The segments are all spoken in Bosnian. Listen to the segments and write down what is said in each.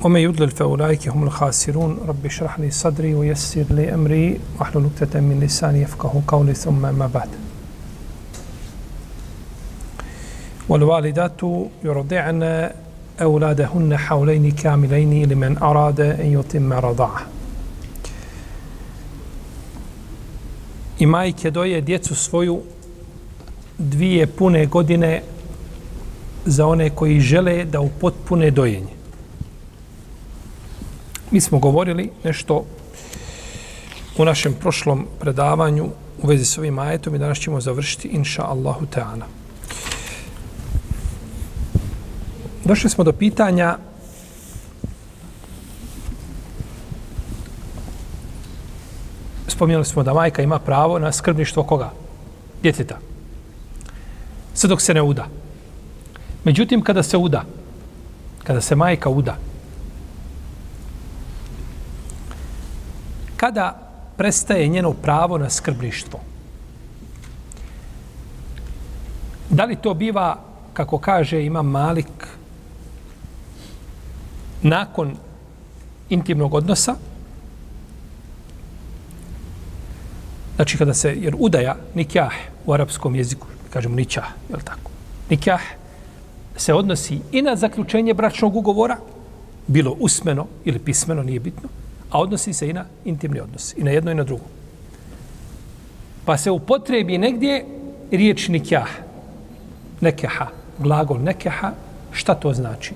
ومن يضلل فأولئك هم الخاسرون رب اشرح لي صدري ويسر لي أمري واحلل عقدة من لساني يفقه قولي ثم ما بعد والوالدات يرضعن أولادهن حولين كاملين لمن أراد أن يتم رضاعه i majke doje djecu svoju dvije pune godine za one koji žele da upotpune dojenje. Mi smo govorili nešto u našem prošlom predavanju u vezi s ovim ajetom i danas ćemo završiti inša Allahu Teana. Došli smo do pitanja spominjali smo da majka ima pravo na skrbništvo koga? Djeteta. Sve dok se ne uda. Međutim, kada se uda, kada se majka uda, kada prestaje njeno pravo na skrbništvo? Da li to biva, kako kaže ima Malik, nakon intimnog odnosa, Znači kada se, jer udaja, nikjah u arapskom jeziku, kažemo ničah, je li tako? Nikjah se odnosi i na zaključenje bračnog ugovora, bilo usmeno ili pismeno, nije bitno, a odnosi se i na intimni odnos, i na jedno i na drugo. Pa se upotrebi negdje riječ nikjah, nekeha, glagol nekeha, šta to znači?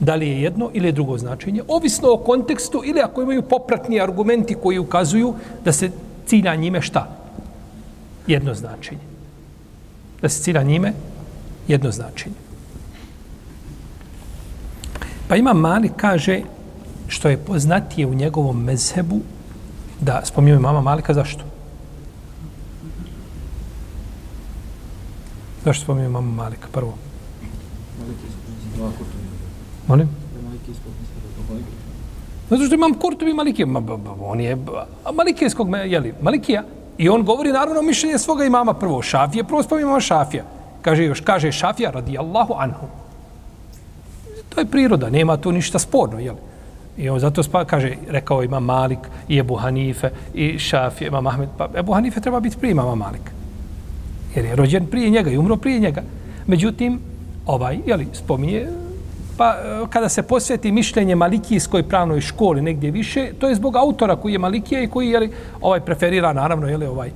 Da li je jedno ili je drugo značenje? Ovisno o kontekstu ili ako imaju popratni argumenti koji ukazuju da se cilja njime šta? Jedno značenje. Da se cilja njime jedno značenje. Pa ima Mali kaže što je poznatije u njegovom mezhebu da spominje mama Malika zašto? Zašto spominje mama Malika prvo? Molim? Zato što imam Kurtubi Malikije. Ma, ba, ba, on je Malikijskog, jeli, Malikija. I on govori naravno mišljenje svoga imama prvo. Šafije, prvo spominje imama Šafija. Kaže još, kaže Šafija radi Allahu anhu. To je priroda, nema tu ništa sporno, jeli. I on zato spa, kaže, rekao ima Malik i Ebu Hanife i Šafije, ima Mahmed. Pa Ebu Hanife treba biti prije imama Malik. Jer je rođen prije njega i umro prije njega. Međutim, ovaj, jeli, spominje pa e, kada se posveti mišljenje malikijskoj pravnoj školi negdje više, to je zbog autora koji je malikija i koji je ovaj preferira naravno je ovaj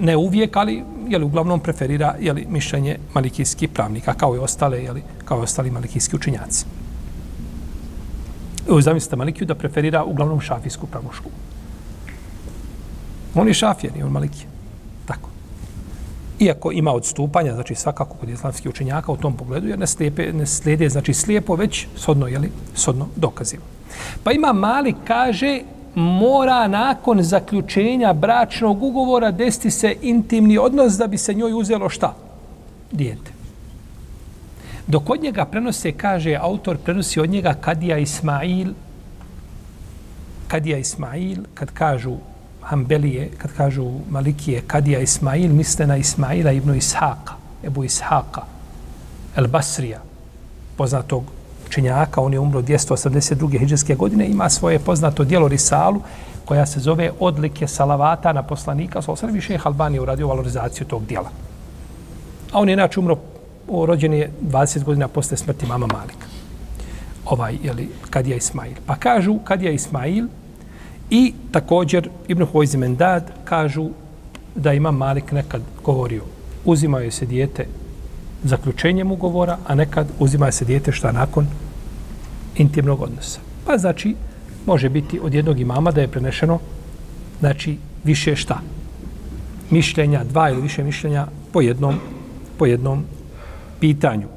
ne uvijek, ali je li uglavnom preferira je li mišljenje malikijskih pravnika kao i ostale je li kao i ostali malikijski učinjaci. Zamislite Malikiju da preferira uglavnom šafijsku pravnu školu. On je šafijan, on Malikija iako ima odstupanja, znači svakako kod islamskih učenjaka u tom pogledu, jer ne, slijepe, ne slijede, znači slijepo već sodno, jeli, sodno dokazima. Pa ima mali, kaže, mora nakon zaključenja bračnog ugovora desiti se intimni odnos da bi se njoj uzelo šta? Dijete. Dok od njega prenose, kaže autor, prenosi od njega Kadija Ismail, Kadija Ismail, kad kažu Hanbelije, kad kažu Malikije, Kadija Ismail, misle na Ismaila ibn Ishaqa, Ebu Ishaqa, El Basrija, poznatog učenjaka, on je umro 282. hijđarske godine, ima svoje poznato dijelo Risalu, koja se zove Odlike salavata na poslanika, sa osam šeha Albanije uradio valorizaciju tog dijela. A on je inače umro, rođen je 20 godina posle smrti mama Malika. Ovaj, jeli, Kadija Ismail. Pa kažu, Kadija Ismail, I također Ibn Hojzi Mendad kažu da ima Malik nekad govorio uzimaju se dijete zaključenjem ugovora, a nekad uzima se dijete šta nakon intimnog odnosa. Pa znači, može biti od jednog imama da je prenešeno znači više šta? Mišljenja, dva ili više mišljenja po jednom, po jednom pitanju.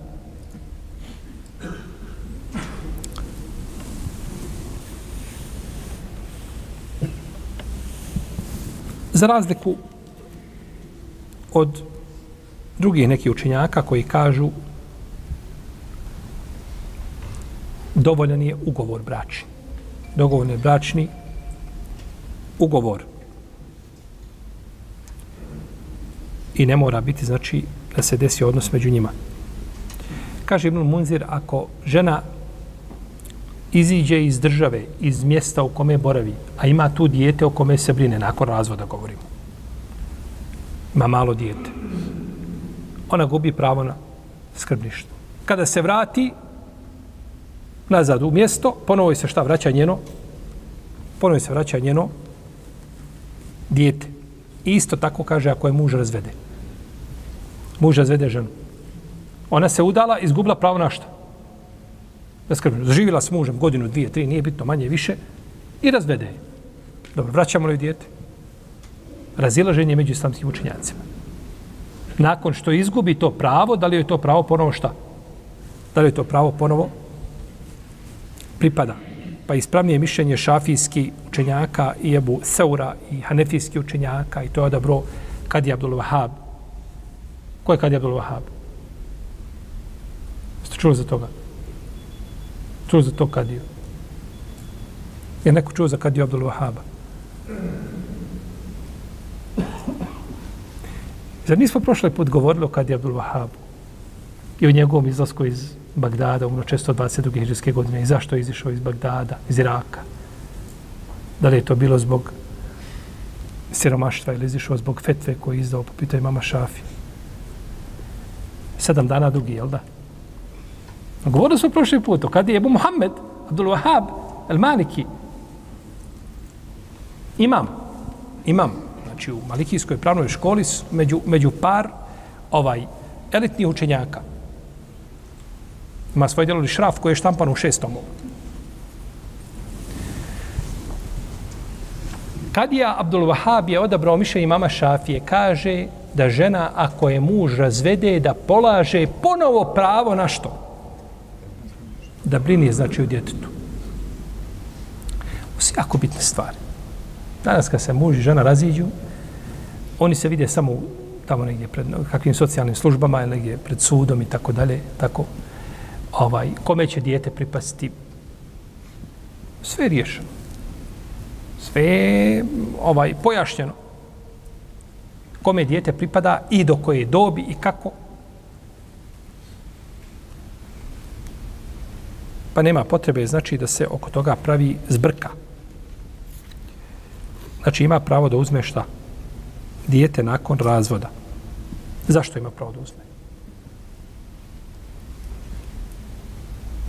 Za razliku od drugih nekih učenjaka koji kažu dovoljan je ugovor bračni. Dogovor je bračni ugovor. I ne mora biti, znači, da se desi odnos među njima. Kaže Ibn Munzir, ako žena iziđe iz države, iz mjesta u kome boravi, a ima tu dijete o kome se brine, nakon razvoda govorimo. Ima malo dijete. Ona gubi pravo na skrbništvo. Kada se vrati nazad u mjesto, ponovo se šta vraća njeno, ponovo se vraća njeno dijete. Isto tako kaže ako je muž razvede. Muž razvede ženu. Ona se udala, izgubila pravo na što? da skrbi. Zaživila s mužem godinu, dvije, tri, nije bitno manje, više i razvede je. Dobro, vraćamo li dijete? Razilaženje među islamskim učenjacima. Nakon što izgubi to pravo, da li je to pravo ponovo šta? Da li je to pravo ponovo? Pripada. Pa ispravnije mišljenje šafijski učenjaka i Ebu Seura i hanefijski učenjaka i to je odabro Kadi Abdul Wahab. Ko je Kadi Abdul Wahab? Čuo za toga? čuo za to kadiju? Je neko čuo za kadiju Abdul Wahaba? Zar nismo prošli put govorili o kadiju Abdul Wahabu? I o njegovom izlasku iz Bagdada, umro 622. hiđarske godine. I zašto je izišao iz Bagdada, iz Iraka? Da li je to bilo zbog siromaštva ili izišao zbog fetve koji je izdao po pitanju mama Šafi? Sedam dana drugi, jel da? Govorili smo prošli put, kad je Ebu Muhammed, Abdul Wahab, El Maliki, imam, imam, znači u Malikijskoj pravnoj školi među, među par ovaj elitnih učenjaka. Ima svoj djelovni šraf koji je štampan u šestom Kadija Abdul Wahab je odabrao mišljenje mama Šafije, kaže da žena ako je muž razvede da polaže ponovo pravo na što? Da brine znači u djetetu. Ovo su jako bitne stvari. Danas kad se muž i žena raziđu, oni se vide samo tamo negdje pred kakvim socijalnim službama ili negdje pred sudom i tako dalje, tako. Ovaj, kome će dijete pripasti? Sve je riješeno. Sve je ovaj, pojašnjeno. Kome dijete pripada i do koje dobi i kako. Pa nema potrebe znači da se oko toga pravi zbrka. Znači ima pravo da uzme šta? Dijete nakon razvoda. Zašto ima pravo da uzme?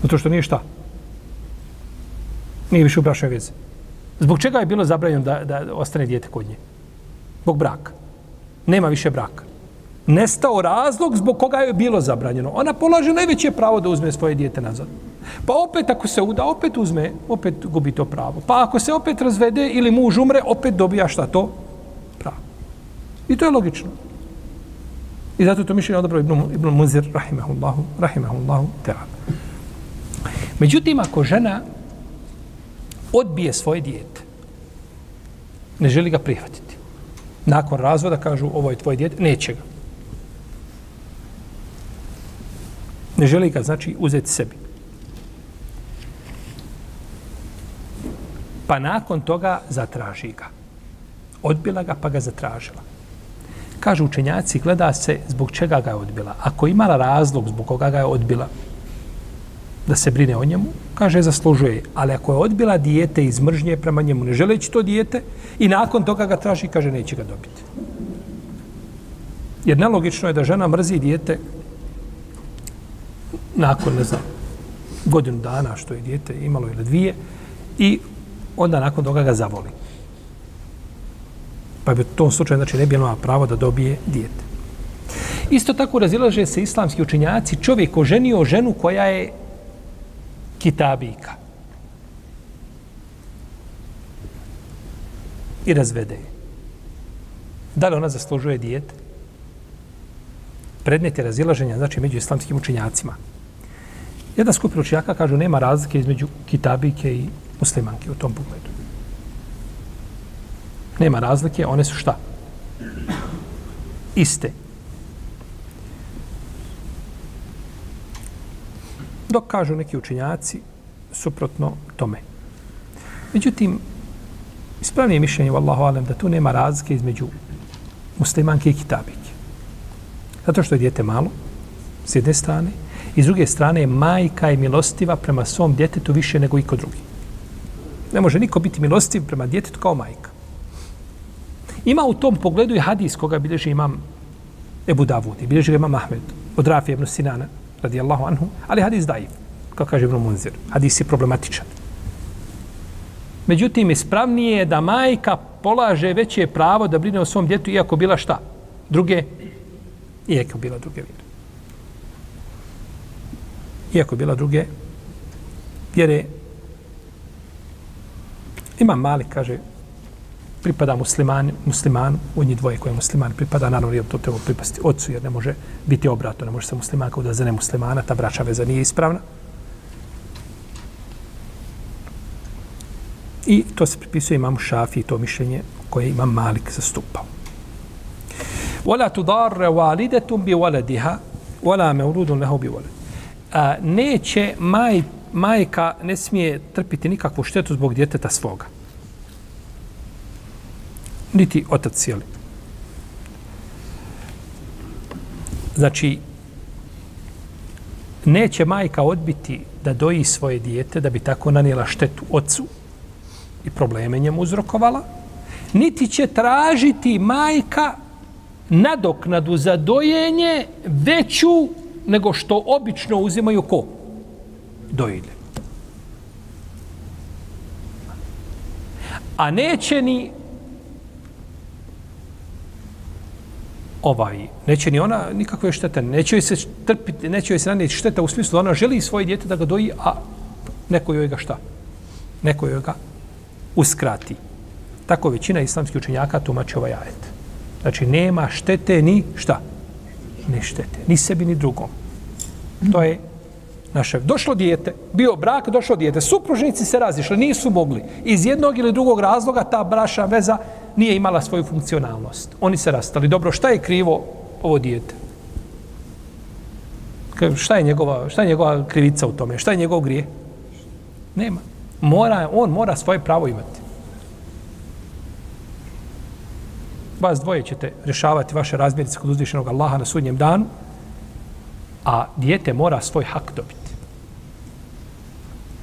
Zato što nije šta? Nije više u brašnoj vezi. Zbog čega je bilo zabranjeno da, da ostane dijete kod nje? Zbog braka. Nema više braka. Nestao razlog zbog koga je bilo zabranjeno. Ona polaže najveće pravo da uzme svoje dijete nazad. Pa opet ako se uda, opet uzme, opet gubi to pravo. Pa ako se opet razvede ili muž umre, opet dobija šta to? Pravo. I to je logično. I zato to mišljenje odabrao Ibn, Ibn Muzir, rahimahullahu, rahimahullahu, ta'ala. Međutim, ako žena odbije svoje dijete, ne želi ga prihvatiti. Nakon razvoda kažu, ovo je tvoje dijete, neće ga. Ne želi ga, znači, uzeti sebi. pa nakon toga zatraži ga. Odbila ga, pa ga zatražila. Kažu učenjaci, gleda se zbog čega ga je odbila. Ako imala razlog zbog koga ga je odbila, da se brine o njemu, kaže, zaslužuje. Ali ako je odbila dijete iz mržnje prema njemu, ne želeći to dijete, i nakon toga ga traži, kaže, neće ga dobiti. Jer nelogično je da žena mrzi dijete nakon, ne znam, godinu dana što je dijete imalo ili dvije, i onda nakon toga ga zavoli. Pa bi u tom slučaju znači, ne bi imala pravo da dobije dijete. Isto tako razilaže se islamski učenjaci čovjek oženio ženu koja je kitabika. I razvede je. Da li ona zaslužuje dijete? Predmet je razilaženja, znači, među islamskim učenjacima. Jedna skupina učenjaka kažu nema razlike između kitabike i muslimanke u tom pogledu. Nema razlike, one su šta? iste. Dok kažu neki učinjaci suprotno tome. Međutim, ispravnije mišljenje u Allahu Alem da tu nema razlike između muslimanke i kitabike. Zato što je dijete malo, s jedne strane, i s druge strane, majka je milostiva prema svom djetetu više nego iko drugi. Ne može niko biti milostiv prema djetetu kao majka. Ima u tom pogledu i hadis koga bilježi imam Ebu Davud i bilježi imam Ahmed od Rafi ibn Sinana, radijallahu anhu, ali hadis dajiv, kao kaže Ibn Munzir. Hadis je problematičan. Međutim, ispravnije je da majka polaže veće pravo da brine o svom djetu, iako bila šta? Druge? Iako bila druge vjere. Iako bila druge vjere. Imam Malik kaže, pripada musliman, musliman, u njih dvoje koje je musliman pripada, naravno je to treba pripasti ocu, jer ne može biti obrato, ne može se musliman kao da za ne muslimana, ta braća veza nije ispravna. I to se pripisuje imamu Šafi to mišljenje koje imam Malik zastupao. Wala tudarra walidatum bi waladiha wala mawludun lahu bi walad. A, neće maj, majka ne smije trpiti nikakvu štetu zbog djeteta svoga. Niti otac cijeli. Znači, neće majka odbiti da doji svoje dijete da bi tako nanijela štetu ocu, i probleme njemu uzrokovala, niti će tražiti majka nadoknadu za dojenje veću nego što obično uzimaju ko? Dojilje. A neće ni ovaj, neće ni ona nikakve štete, neće joj se trpiti, neće joj se nanijeti šteta u smislu da ona želi svoje dijete da ga doji, a neko joj ga šta? Neko joj ga uskrati. Tako većina islamskih učenjaka tumači ovaj ajet. Znači, nema štete ni šta? Ni štete. Ni sebi, ni drugom. To je naše. Došlo dijete, bio brak, došlo dijete. Supružnici se razišli, nisu mogli. Iz jednog ili drugog razloga ta braša veza nije imala svoju funkcionalnost. Oni se rastali. Dobro, šta je krivo ovo dijete? Šta je njegova, šta je njegova krivica u tome? Šta je njegov grije? Nema mora, on mora svoje pravo imati. Vas dvoje ćete rješavati vaše razmjerice kod uzvišenog Allaha na sudnjem danu, a dijete mora svoj hak dobiti.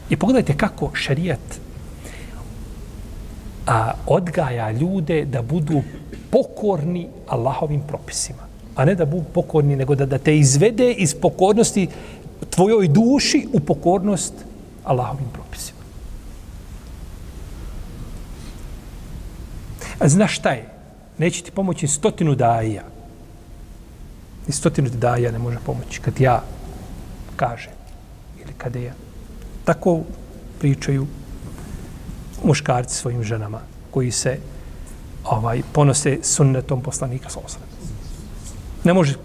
I pogledajte kako šarijat a, odgaja ljude da budu pokorni Allahovim propisima. A ne da budu pokorni, nego da, da te izvede iz pokornosti tvojoj duši u pokornost Allahovim propisima. A znaš šta je? Neće ti pomoći stotinu daja. I stotinu daja ne može pomoći kad ja kažem. Ili kada ja. Tako pričaju muškarci svojim ženama koji se ovaj ponose sunnetom poslanika sa Ne može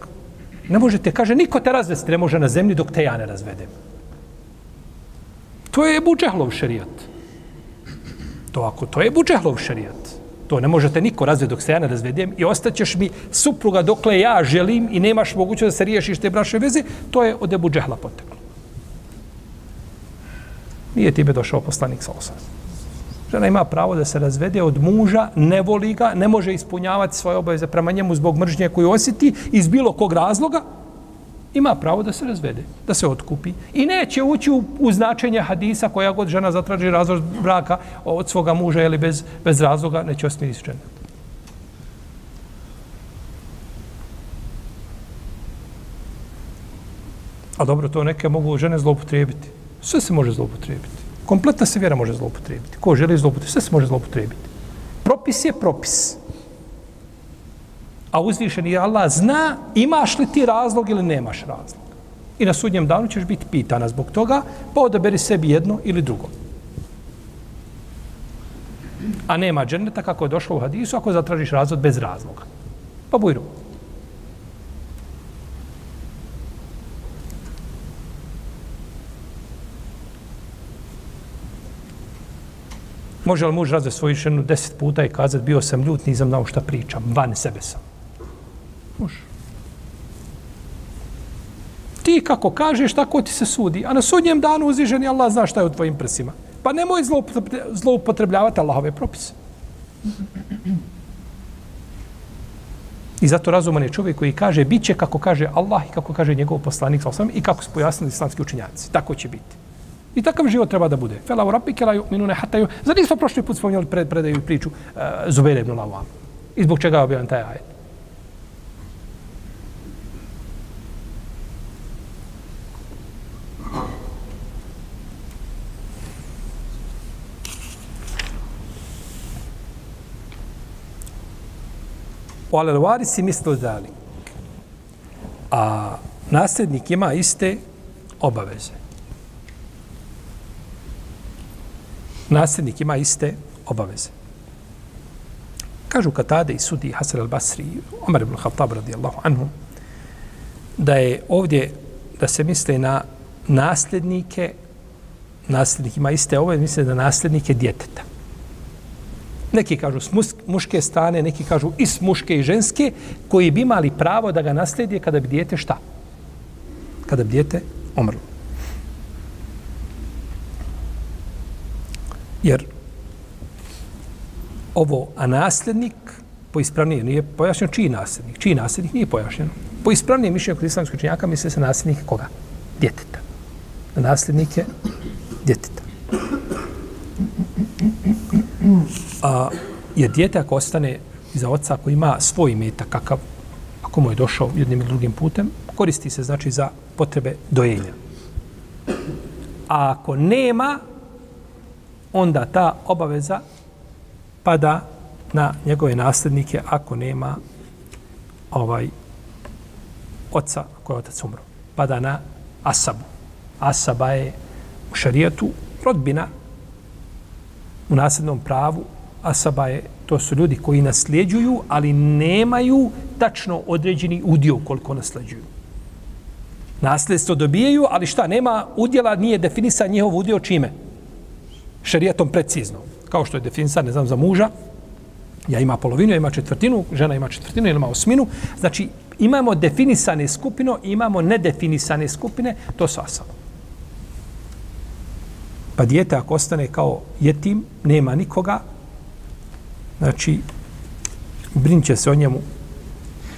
ne možete, kaže, niko te razvesti ne može na zemlji dok te ja ne razvedem. To je Buđehlov šerijat. To ako to je Buđehlov šerijat. To ne možete niko razvedi dok se ja ne razvedem i ostaćeš mi supruga dokle ja želim i nemaš mogućnost da se riješiš te braše veze, to je od Ebu Džehla poteklo. Nije time došao poslanik sa osam. Žena ima pravo da se razvede od muža, ne voli ga, ne može ispunjavati svoje obaveze prema njemu zbog mržnje koju osjeti iz bilo kog razloga, ima pravo da se razvede, da se otkupi. I neće ući u, u značenje hadisa koja god žena zatraži razvod braka od svoga muža ili bez, bez razloga, neće ostati iz žene. A dobro, to neke mogu žene zloupotrijebiti. Sve se može zloupotrijebiti. Kompletna se vjera može zloupotrijebiti. Ko želi zloupotrijebiti, sve se može zloupotrijebiti. Propis je propis. A uzvišeni Allah zna imaš li ti razlog ili nemaš razlog. I na sudnjem danu ćeš biti pitana zbog toga, pa odaberi sebi jedno ili drugo. A nema dženeta kako je došlo u hadisu ako zatražiš razlog bez razloga. Pa bujru. Može li muž razve svoju ženu deset puta i kazati bio sam ljut, nisam znao šta pričam, van sebe sam. Može. Ti kako kažeš, tako ti se sudi. A na sudnjem danu uzviženi Allah zna šta je u tvojim prsima. Pa nemoj zloupotrebljavati Allahove propise. I zato razuman je čovjek koji kaže bit će kako kaže Allah i kako kaže njegov poslanik i kako su pojasnili islamski učinjaci. Tako će biti. I takav život treba da bude. Fela u rabbi kela minune hataju. Zar nismo prošli put spominjali pred, predaju priču uh, Zubair ibn Lawam? I zbog čega je objavljen taj ajet? O alelvari si mislo dali. A nasljednik ima iste obaveze. Nasljednik ima iste obaveze. Kažu Katade i sudi Hasan al-Basri, Omar ibn Khattab radijallahu anhu, da je ovdje, da se misle na nasljednike, nasljednik ima iste obaveze, misle na nasljednike djeteta. Neki kažu s muške strane, neki kažu i s muške i ženske, koji bi imali pravo da ga nasledije kada bi dijete šta? Kada bi dijete umrlo. Jer ovo, a nasljednik, po ispravnije, nije pojašnjeno čiji nasljednik. Čiji nasljednik nije pojašnjeno. Po ispravnije mišljenju kod islamskog činjaka misle se nasljednik koga? Djeteta. Nasljednik je djeteta a, je dijete ako ostane iza oca ako ima svoj metak kakav ako mu je došao jednim ili drugim putem koristi se znači za potrebe dojenja. A ako nema onda ta obaveza pada na njegove nasljednike ako nema ovaj oca ako je otac umro. Pada na asabu. Asaba je u šarijetu rodbina u nasljednom pravu asaba je, to su ljudi koji nasljeđuju, ali nemaju tačno određeni udio koliko nasljeđuju. Nasljedstvo dobijaju, ali šta, nema udjela, nije definisan njihov udio čime? Šerijatom precizno. Kao što je definisan, ne znam, za muža, ja ima polovinu, ja ima četvrtinu, žena ima četvrtinu, ili ima osminu. Znači, imamo definisane skupine, imamo nedefinisane skupine, to su asaba. Pa dijete ako ostane kao jetim, nema nikoga, znači, brinće se o njemu.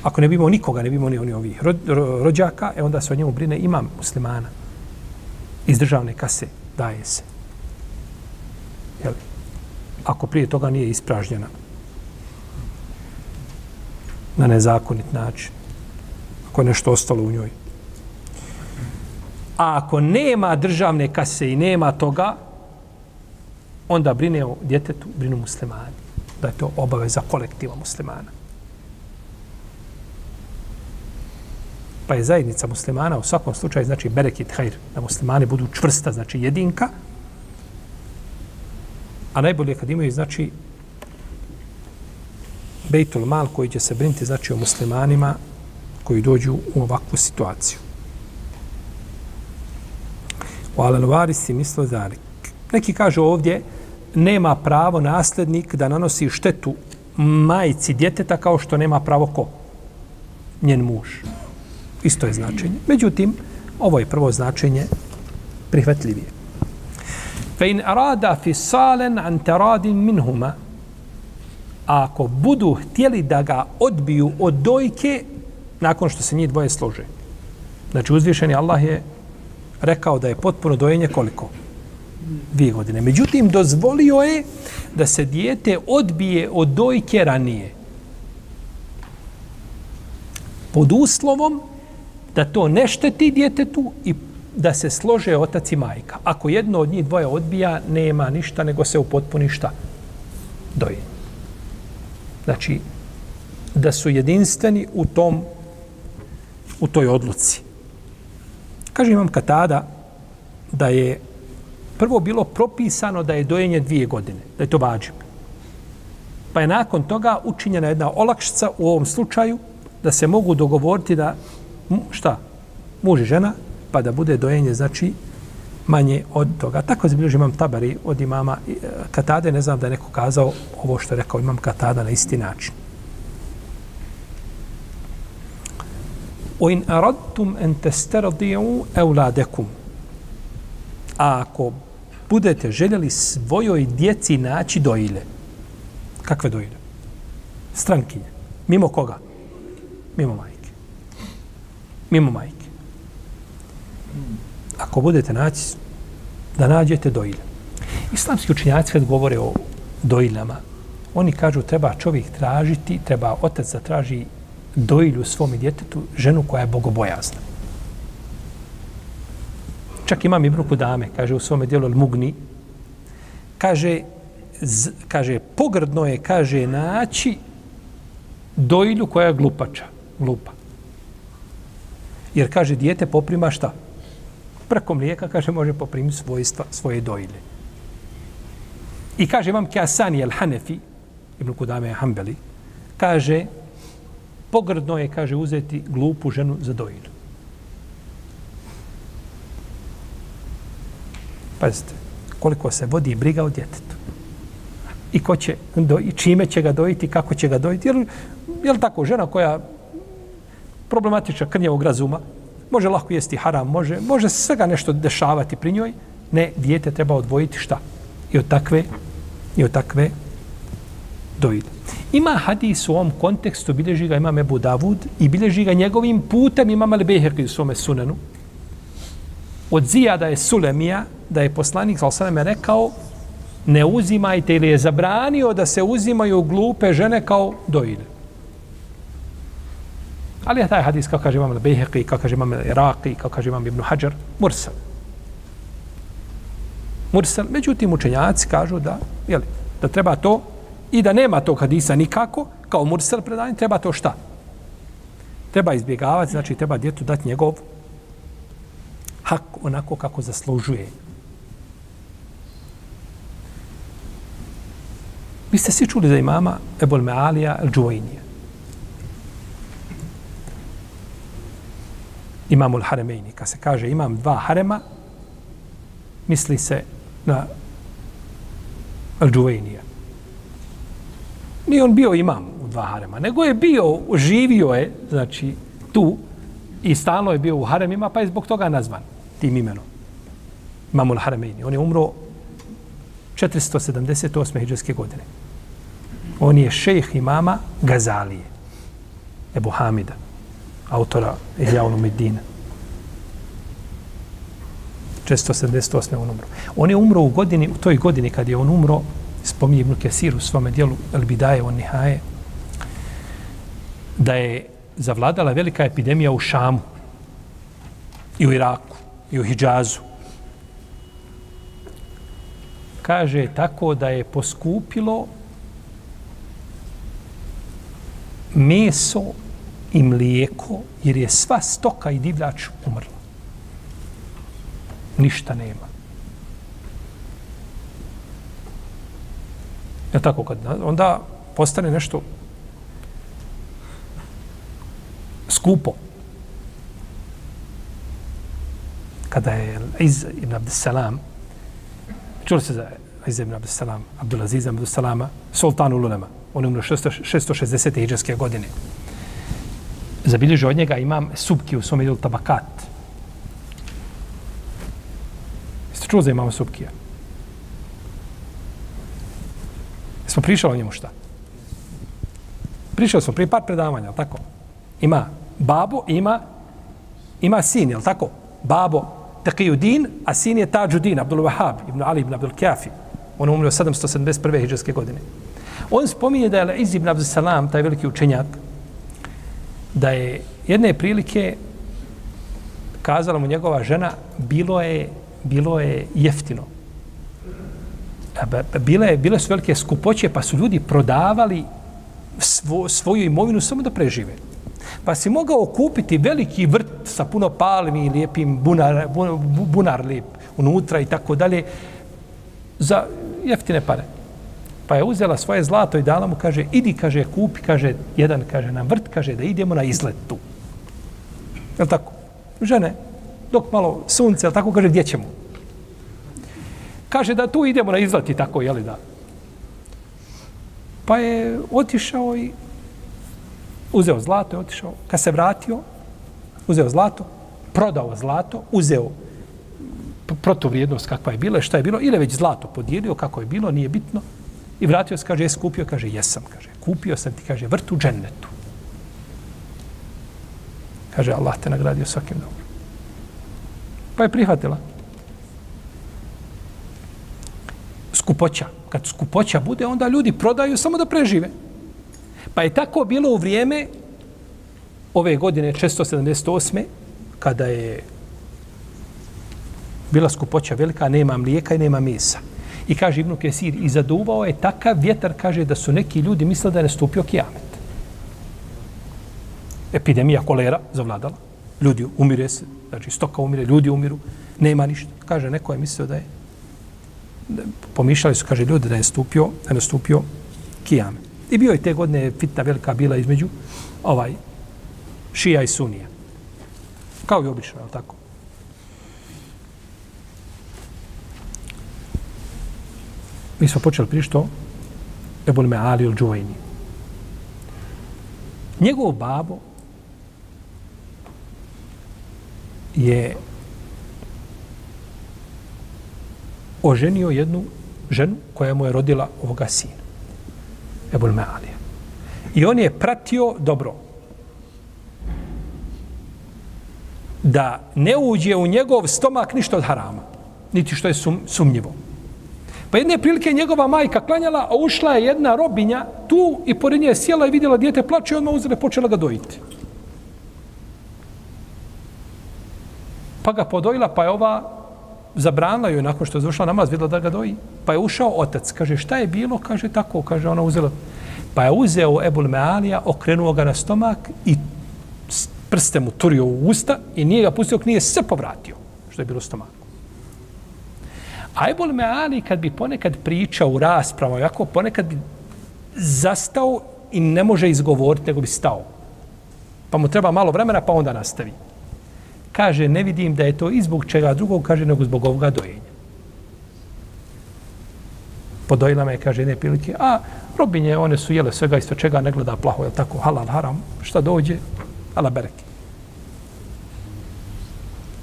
Ako ne bimo nikoga, ne bimo ni oni ovih ro, ro, rođaka, e onda se o njemu brine imam muslimana. Iz državne kase daje se. Jel? Ako prije toga nije ispražnjena na nezakonit način. Ako je nešto ostalo u njoj. A ako nema državne kase i nema toga, onda brine o djetetu, brinu muslimani. Da je to obaveza kolektiva muslimana. Pa je zajednica muslimana u svakom slučaju, znači berekit hajr, da muslimani budu čvrsta, znači jedinka, a najbolje kad imaju, znači, bejtul mal koji će se brinti, znači, o muslimanima koji dođu u ovakvu situaciju. U Alenvarisi mislo zalik. Neki kažu ovdje, nema pravo nasljednik da nanosi štetu majici djeteta kao što nema pravo ko? Njen muž. Isto je značenje. Međutim, ovo je prvo značenje prihvatljivije. Fe in arada fisalen an teradin minhuma, a ako budu htjeli da ga odbiju od dojke nakon što se njih dvoje slože. Znači uzvišeni Allah je rekao da je potpuno dojenje koliko? Dvije godine. Međutim, dozvolio je da se dijete odbije od dojke ranije. Pod uslovom da to ne šteti djetetu i da se slože otac i majka. Ako jedno od njih dvoje odbija, nema ništa, nego se upotpuni šta? Dojenje. Znači, da su jedinstveni u tom u toj odluci. Kaže imam Katada da je prvo bilo propisano da je dojenje dvije godine, da je to vađib. Pa je nakon toga učinjena jedna olakšica u ovom slučaju da se mogu dogovoriti da, šta, muž i žena, pa da bude dojenje, znači, manje od toga. Tako zabilježi imam tabari od imama e, Katade, ne znam da je neko kazao ovo što je rekao imam Katada na isti način. وَإِنْ أَرَدْتُمْ أَنْ تَسْتَرَضِيُوا أَوْلَادَكُمْ A ako budete željeli svojoj djeci naći dojile, kakve dojile? Strankinje. Mimo koga? Mimo majke. Mimo majke. Ako budete naći, da nađete dojile. Islamski učinjaci kad govore o dojilama, oni kažu treba čovjek tražiti, treba otac da traži dojilju svom djetetu ženu koja je bogobojazna. Čak imam Ibnu Kudame, kaže u svome dijelu Mugni, kaže, z, kaže, pogrdno je, kaže, naći dojilju koja je glupača, glupa. Jer, kaže, dijete poprima šta? Preko mlijeka, kaže, može poprimiti svojstva, svoje dojilje. I kaže, imam Kjasani el-Hanefi, Ibn Kudame Hanbeli, kaže, pogrdno je, kaže, uzeti glupu ženu za dojilju. Pazite, koliko se vodi briga o djetetu. I ko će, do, i čime će ga dojiti, kako će ga dojiti. Jer, je tako, žena koja problematična krnjevog razuma, može lako jesti haram, može, može svega nešto dešavati pri njoj, ne, dijete treba odvojiti šta? I od takve, i od takve dojde. Ima hadis u ovom kontekstu, bilježi ga imam Ebu Davud i bilježi ga njegovim putem imam Al-Beheki u svome sunanu. Od Zijada je Sulemija, da je poslanik sa osadame rekao ne uzimajte ili je zabranio da se uzimaju glupe žene kao dojde. Ali je taj hadis, kao kaže imam Al-Beheki, kao kaže imam Iraqi, kao kaže imam Ibn Hajar, mursal. Mursal. Međutim, učenjaci kažu da, jeli, da treba to i da nema tog hadisa nikako, kao mursal predanje, treba to šta? Treba izbjegavati, znači treba djetu dati njegov hak onako kako zaslužuje. Vi ste svi čuli za imama Ebol Mealija El-đuajnija. Imamul Haremejni. Kad se kaže imam dva harema, misli se na El-đuajnija nije on bio imam u dva harema, nego je bio, živio je, znači, tu i stalno je bio u haremima, pa je zbog toga nazvan tim imenom. Mamul Haramejni. On je umro 478. hijđarske godine. On je šejh imama Gazalije, Ebu Hamida, autora Ihjaunu Medina. 478. on umro. On je umro u godini, u toj godini kad je on umro, spominje Ibn Kesir u svome dijelu El Bidaje on Nihaje, da je zavladala velika epidemija u Šamu i u Iraku i u Hidžazu. Kaže tako da je poskupilo meso i mlijeko jer je sva stoka i divljač umrla. Ništa nema. Ja tako? Kad, onda postane nešto skupo. Kada je Iz ibn Abdesalam, čuli se za Iz ibn Abdesalam, Abdulaziz ibn Abdesalama, sultan Ululema, on je umro 660. iđanske godine. Zabilježi od njega imam subki u svom tabakat. Jeste čuli za imama subkija? Jesmo pričali o njemu šta? Pričali smo prije par predavanja, tako? Ima babo, ima ima sin, je tako? Babo Taqiyuddin, a sin je Tađuddin, Abdul Wahab, ibn Ali ibn Abdul Kjafi. On umrio 771. hijđarske godine. On spominje da je Iz ibn Abdul Salam, taj veliki učenjak, da je jedne prilike kazala mu njegova žena, bilo je, bilo je jeftino bile, bile su velike skupoće, pa su ljudi prodavali svo, svoju imovinu samo da prežive. Pa si mogao kupiti veliki vrt sa puno palmi i lijepim bunar, bunar lijep unutra i tako dalje za jeftine pare. Pa je uzela svoje zlato i dala mu, kaže, idi, kaže, kupi, kaže, jedan, kaže, na vrt, kaže, da idemo na izlet tu. Je tako? Žene, dok malo sunce, je tako, kaže, gdje ćemo? Kaže da tu idemo na izlet i tako, jeli da. Pa je otišao i uzeo zlato i otišao. Kad se vratio, uzeo zlato, prodao zlato, uzeo protuvrijednost kakva je bila, šta je bilo, ili već zlato podijelio, kako je bilo, nije bitno. I vratio se, kaže, jesi kupio? Kaže, jesam, kaže, kupio sam ti, kaže, vrtu džennetu. Kaže, Allah te nagradio svakim dobro. Pa je prihvatila. Skupoća. Kad skupoća bude, onda ljudi prodaju samo da prežive. Pa je tako bilo u vrijeme ove godine 678. kada je bila skupoća velika, nema mlijeka i nema mesa. I kaže Ibnu Kesir, i zaduvao je takav vjetar, kaže da su neki ljudi mislili da je nastupio kijamet. Epidemija kolera zavladala. Ljudi umire se, znači stoka umire, ljudi umiru, nema ništa. Kaže, neko je mislio da je, da, pomišljali su, kaže ljudi, da je nastupio, da je nastupio kijamet. I bio je te godine fitna velika bila između ovaj šija i sunija. Kao i obično, je tako? Mi smo počeli prije što Ebul Meali il Džuvajni. Njegov babo je oženio jednu ženu koja mu je rodila ovoga sina. Ebul Mealija. I on je pratio dobro da ne uđe u njegov stomak ništa od harama, niti što je sum, sumnjivo. Pa jedne prilike njegova majka klanjala, a ušla je jedna robinja tu i pored nje je sjela i vidjela dijete plače i odmah uzela počela ga dojiti. Pa ga podojila, pa je ova zabranila joj nakon što je završila namaz, vidjela da ga doji. Pa je ušao otac, kaže šta je bilo, kaže tako, kaže ona uzela. Pa je uzeo Ebul Mealija, okrenuo ga na stomak i prste mu turio u usta i nije ga pustio, nije se povratio, što je bilo stomak. A Ebul Meali kad bi ponekad pričao u raspravu, jako ponekad bi zastao i ne može izgovoriti, nego bi stao. Pa mu treba malo vremena, pa onda nastavi. Kaže, ne vidim da je to izbog čega drugog, kaže, nego zbog ovoga dojenja. Podojila me, kaže, ne prilike, a robinje, one su jele svega isto čega, ne gleda plaho, je tako, halal, haram, šta dođe, ala bereke.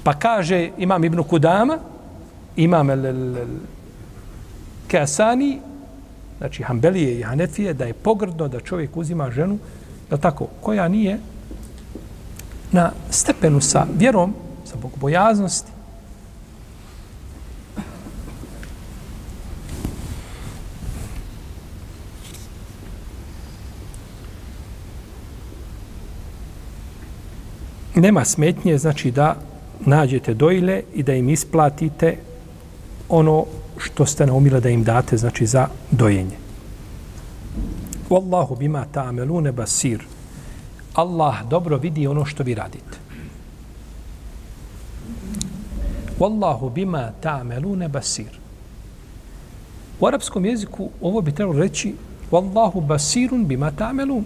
Pa kaže, imam Ibnu Kudama, imam el, el, el Kasani, znači Hanbelije i Hanefije, da je pogrdno da čovjek uzima ženu, da tako, koja nije na stepenu sa vjerom, sa bogobojaznosti, nema smetnje, znači da nađete dojile i da im isplatite ono što ste naumile da im date, znači za dojenje. Wallahu bima ta'amelune basir. Allah dobro vidi ono što vi radite. Wallahu bima ta'amelune basir. U arapskom jeziku ovo bi trebalo reći Wallahu basirun bima ta'amelun.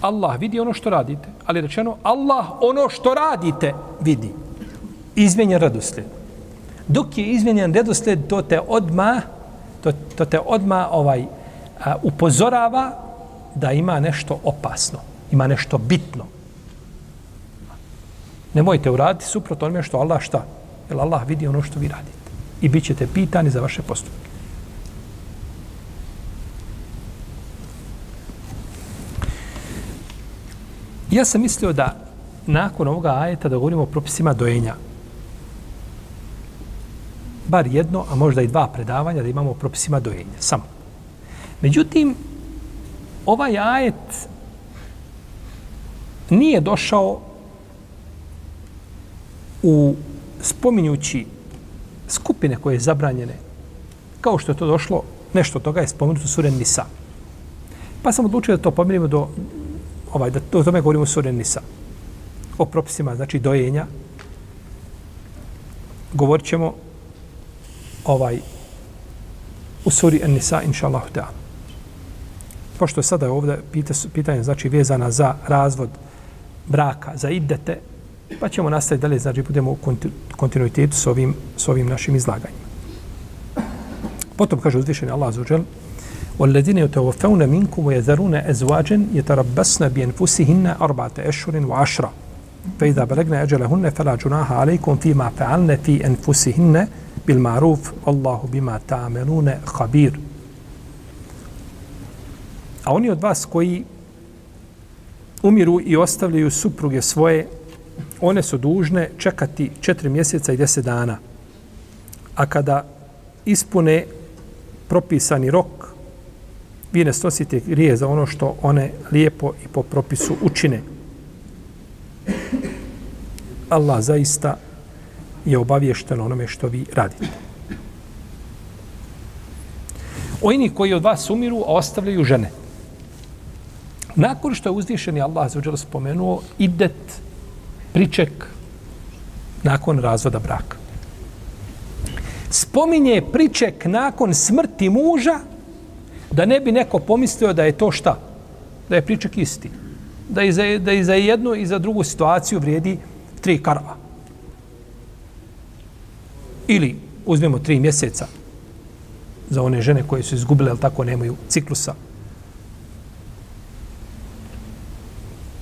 Allah vidi ono što radite, ali rečeno Allah ono što radite vidi izmenjen redosled. Dok je izmenjen redosled, to te odma to, to te odma ovaj a, upozorava da ima nešto opasno, ima nešto bitno. Nemojte uraditi suprot onome što Allah šta? Jer Allah vidi ono što vi radite. I bit ćete pitani za vaše postupke. Ja sam mislio da nakon ovoga ajeta da govorimo o propisima dojenja bar jedno, a možda i dva predavanja da imamo propisima dojenja. Samo. Međutim, ovaj ajet nije došao u spominjući skupine koje je zabranjene, kao što je to došlo, nešto toga je spomenuto suren Nisa. Pa sam odlučio da to pomirimo do, ovaj, da o tome govorimo suren Nisa. O propisima, znači dojenja. Govorit ćemo ovaj u suri Nisa, inša inshallah ta'ala Pošto sada je ovdje pita, pitanje znači vezana za razvod braka, za idete, Pa ćemo nastaviti dalje, znači budemo u kontinuitetu s ovim, s ovim našim izlaganjima. Potom kaže uzvišeni Allah za uđel, وَالَّذِينَ يُتَوَفَوْنَ مِنْكُمْ وَيَذَرُونَ أَزْوَاجًا يَتَرَبَّسْنَ بِيَنْفُسِهِنَّ أَرْبَعَةَ أَشْهُرٍ وَعَشْرًا فإذا بلغنا أجلهن فلا جناح عليكم فيما فعلن في أنفسهن بالمعروف الله بما تعملون خبير A oni od vas koji umiru i ostavljaju supruge svoje, one su dužne čekati četiri mjeseca i deset dana. A kada ispune propisani rok, vi ne snosite grije za ono što one lijepo i po propisu učine. Allah zaista je obavješten onome što vi radite. Oni koji od vas umiru, ostavljaju žene. Nakon što je uzvišeni Allah zaođer spomenuo, idet priček nakon razvoda braka. Spominje priček nakon smrti muža da ne bi neko pomislio da je to šta? Da je priček isti. Da i za, da i za jednu i za drugu situaciju vrijedi tri karva. Ili uzmemo tri mjeseca za one žene koje su izgubile, ali tako nemaju ciklusa.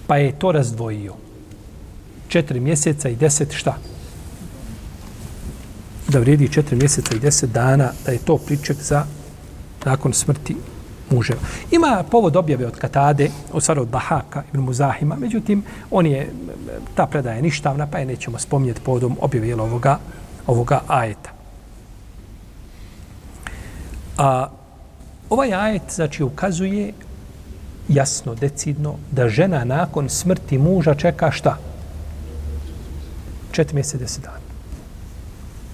Pa je to razdvojio. Četiri mjeseca i deset šta? Da vrijedi četiri mjeseca i deset dana, da je to priček za nakon smrti muževa. Ima povod objave od Katade, od stvari od Bahaka ibn Muzahima, međutim, on je, ta predaja je ništavna, pa je nećemo spominjeti povodom objave ovoga, ovoga ajeta. A ovaj ajet, znači, ukazuje jasno, decidno, da žena nakon smrti muža čeka šta? Četiri mjeseca i deset dana.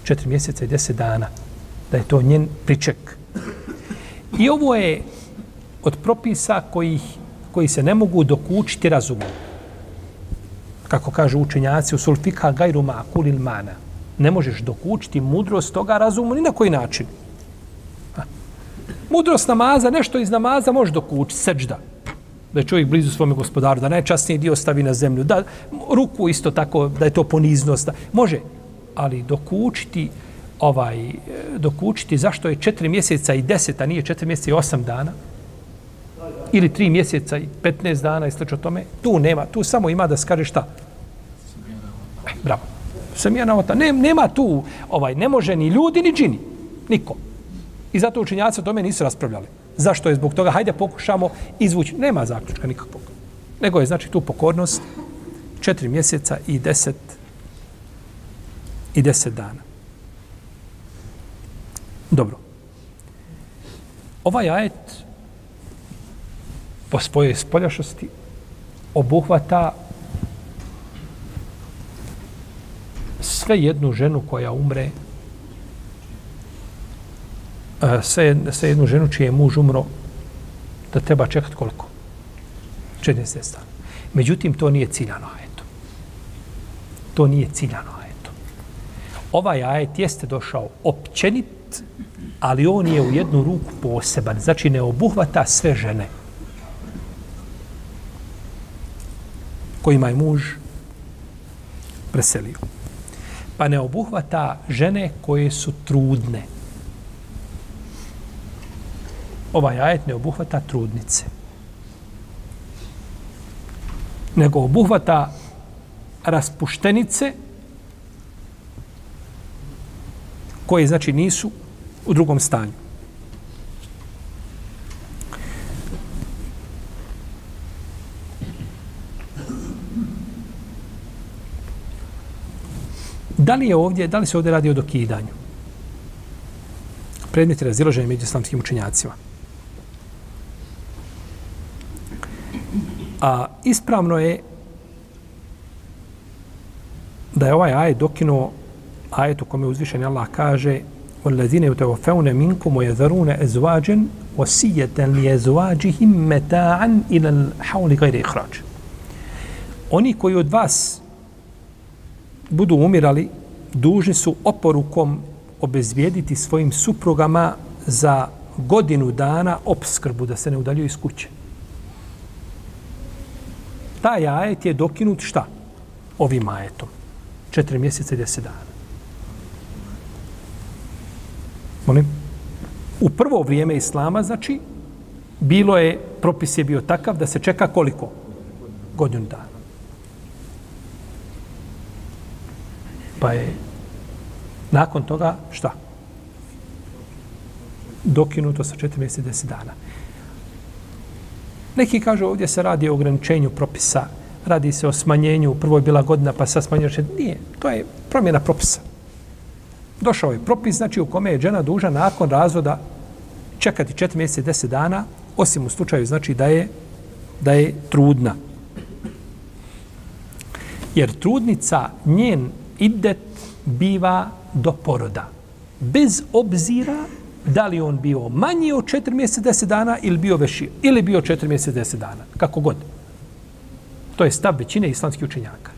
Četiri mjeseca i deset dana. Da je to njen priček. I ovo je od propisa koji, koji se ne mogu dokučiti razumom. Kako kažu učenjaci u sulfika gajru ma mana. Ne možeš dokučiti mudrost toga razumu ni na koji način. Ha. Mudrost namaza, nešto iz namaza može dokučiti, seđda. Da je čovjek blizu svome gospodaru, da najčasniji dio stavi na zemlju, da ruku isto tako, da je to poniznost. Da, može, ali dokučiti ovaj, dokučiti zašto je četiri mjeseca i deset, a nije četiri mjeseca i osam dana, ili tri mjeseca i 15 dana i slično tome, tu nema, tu samo ima da skaže šta? Eh, bravo. Sam ja navota. Ne, nema tu, ovaj, ne može ni ljudi, ni džini. Niko. I zato učinjaci o tome nisu raspravljali. Zašto je zbog toga? Hajde pokušamo izvući. Nema zaključka nikakvog. Nego je znači tu pokornost četiri mjeseca i deset i deset dana. Dobro. Ovaj ajet po svojoj spoljašnosti obuhvata sve jednu ženu koja umre sve, sa jednu ženu čiji je muž umro da treba čekati koliko? 40 dana. Međutim, to nije ciljano ajeto. To nije ciljano ajeto. Ovaj ajet jeste došao općenit, ali on je u jednu ruku poseban. Znači, ne obuhvata sve žene. kojima je muž preselio. Pa ne obuhvata žene koje su trudne. Ovaj ajet ne obuhvata trudnice. Nego obuhvata raspuštenice koje znači nisu u drugom stanju. Da li je ovdje, da li se ovdje radi o dokidanju? Predmet je razilaženje među islamskim učenjacima. A ispravno je da je ovaj ajet dokinuo ajet u kome uzvišen Allah kaže وَالَّذِينَ يُتَوَفَوْنَ مِنْكُمْ وَيَذَرُونَ أَزْوَاجًا وَسِيَّةً لِيَزْوَاجِهِمْ مَتَاعًا إِلَى الْحَوْلِ غَيْرِ إِخْرَاجِ Oni koji od vas budu umirali, dužni su oporukom obezvijediti svojim suprugama za godinu dana obskrbu da se ne udaljuju iz kuće. Taj ajet je dokinut šta? ovim ajetom. Četiri mjeseca i deset dana. Molim? U prvo vrijeme Islama, znači, bilo je, propis je bio takav da se čeka koliko? Godinu dana. Pa je nakon toga šta? Dokinuto sa četiri mjeseca i deset dana. Neki kažu ovdje se radi o ograničenju propisa, radi se o smanjenju, prvo je bila godina pa sad smanjuje se. nije, to je promjena propisa. Došao je propis, znači u kome je žena duža nakon razvoda čekati četiri mjeseca i deset dana, osim u slučaju znači da je, da je trudna. Jer trudnica, njen idet biva do poroda. Bez obzira da li on bio manji od 4 mjeseca 10 dana ili bio veći, ili bio 4 mjeseca 10 dana, kako god. To je stav većine islamskih učenjaka.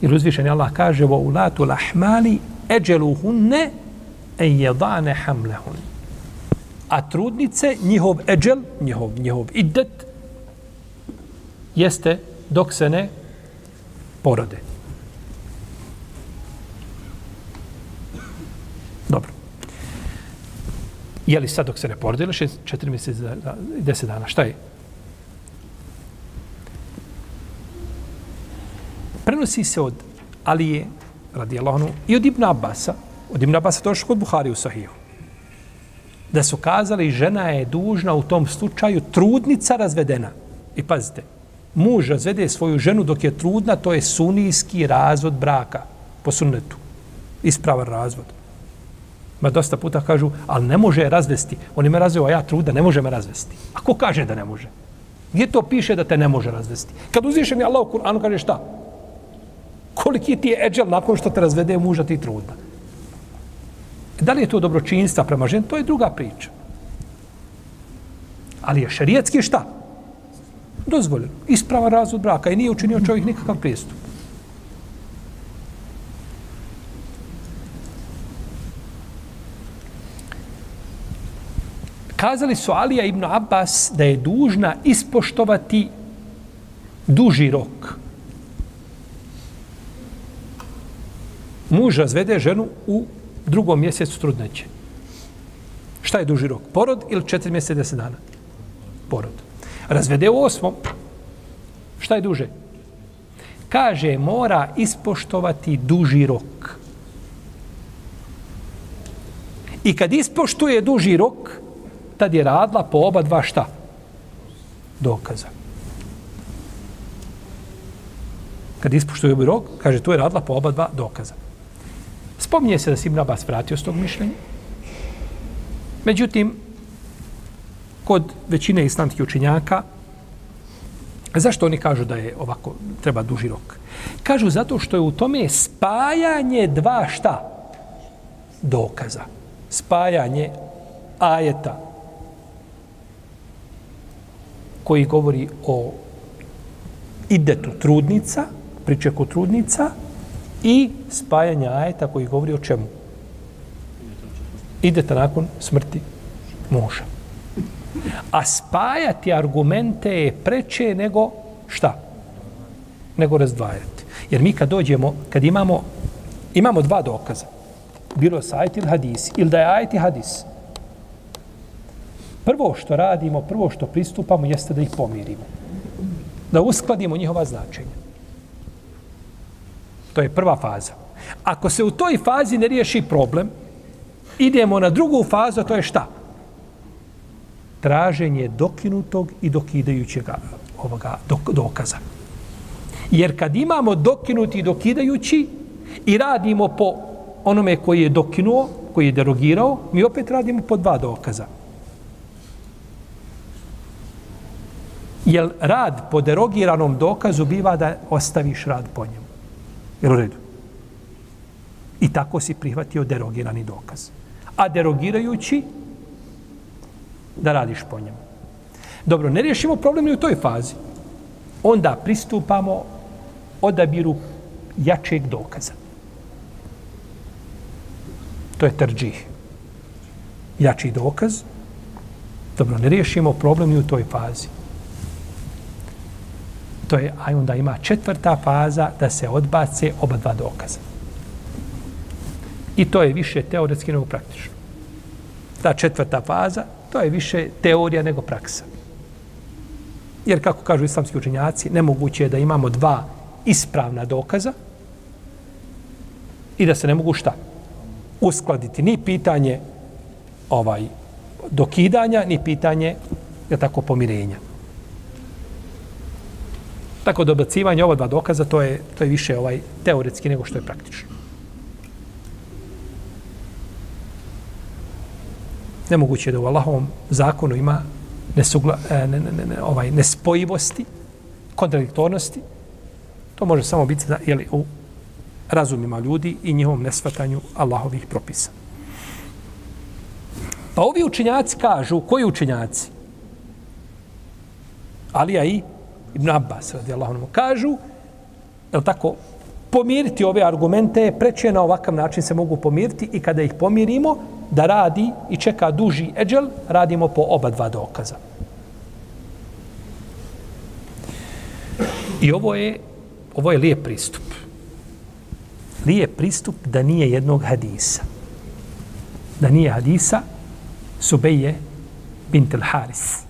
Jer je Allah kaže u ulatu lahmali eđeluhunne en jedane hamlehun. A trudnice, njihov eđel, njihov, njihov idet, jeste dok se ne porode. Je li sad dok se ne porode ili šest, četiri mjeseci i deset dana? Šta je? Prenosi se od Alije, radi anhu, i od Ibn Abasa. Od Ibn Abasa to je kod Buhari u Sahiju. Da su kazali žena je dužna u tom slučaju trudnica razvedena. I pazite, muž razvede svoju ženu dok je trudna, to je sunijski razvod braka po sunnetu. Ispravan razvod. Ma dosta puta kažu, ali ne može je razvesti. On me razveo, a ja truda, ne može me razvesti. A ko kaže da ne može? Gdje to piše da te ne može razvesti? Kad uzvišen je Allah u Kur'anu kaže šta? Koliki ti je eđel nakon što te razvede muža ti trudna? Da li je to dobročinstva prema ženi? To je druga priča. Ali je šarijetski šta? Dozvoljeno. Isprava razvod braka i nije učinio čovjek nikakav pristup. Kazali su Alija ibn Abbas da je dužna ispoštovati duži rok. Muž razvede ženu u drugom mjesecu trudnoće. Šta je duži rok? Porod ili četiri mjeseca deset dana? Porod. Razvede u osmom. Šta je duže? Kaže, mora ispoštovati duži rok. I kad ispoštuje duži rok, tad je radila po oba dva šta? Dokaza. Kad ispuštuje obi ovaj rok, kaže, tu je radila po oba dva dokaza. Spominje se da si Ibn Abbas vratio s tog mišljenja. Međutim, kod većine islamskih učinjaka, zašto oni kažu da je ovako, treba duži rok? Kažu zato što je u tome spajanje dva šta? Dokaza. Spajanje ajeta koji govori o idetu trudnica, pričeku trudnica i spajanja ajeta koji govori o čemu? Idete nakon smrti muža. A spajati argumente je preče nego šta? Nego razdvajati. Jer mi kad dođemo, kad imamo, imamo dva dokaza, bilo sa ajet ili hadis, ili da je ajti hadis, prvo što radimo, prvo što pristupamo, jeste da ih pomirimo. Da uskladimo njihova značenja. To je prva faza. Ako se u toj fazi ne riješi problem, idemo na drugu fazu, a to je šta? Traženje dokinutog i dokidajućeg ovoga dokaza. Jer kad imamo dokinuti i dokidajući i radimo po onome koji je dokinuo, koji je derogirao, mi opet radimo po dva dokaza. Jer rad po derogiranom dokazu biva da ostaviš rad po njemu. Jer u redu. I tako si prihvatio derogirani dokaz. A derogirajući, da radiš po njemu. Dobro, ne riješimo problem ni u toj fazi. Onda pristupamo odabiru jačeg dokaza. To je trđih. Jači dokaz. Dobro, ne riješimo problem ni u toj fazi. To je, a onda ima četvrta faza da se odbace oba dva dokaza. I to je više teoretski nego praktično. Ta četvrta faza, to je više teorija nego praksa. Jer kako kažu islamski učenjaci, nemoguće je da imamo dva ispravna dokaza i da se ne mogu šta? Uskladiti ni pitanje ovaj dokidanja, ni pitanje je tako pomirenja. Tako dobacivanje ova dva dokaza, to je, to je više ovaj teoretski nego što je praktično. Nemoguće je da u Allahovom zakonu ima nesugla, e, ne, ne, ne, ne, ovaj, nespojivosti, kontradiktornosti. To može samo biti jeli, u razumima ljudi i njihovom nesvatanju Allahovih propisa. Pa ovi učinjaci kažu, koji učinjaci? Alija i Ibn Abbas, radi Allahom, kažu, je tako, pomiriti ove argumente, preče na ovakav način se mogu pomiriti i kada ih pomirimo, da radi i čeka duži eđel, radimo po oba dva dokaza. I ovo je, ovo je lijep pristup. Lijep pristup da nije jednog hadisa. Da nije hadisa Subeje bint al-Haris.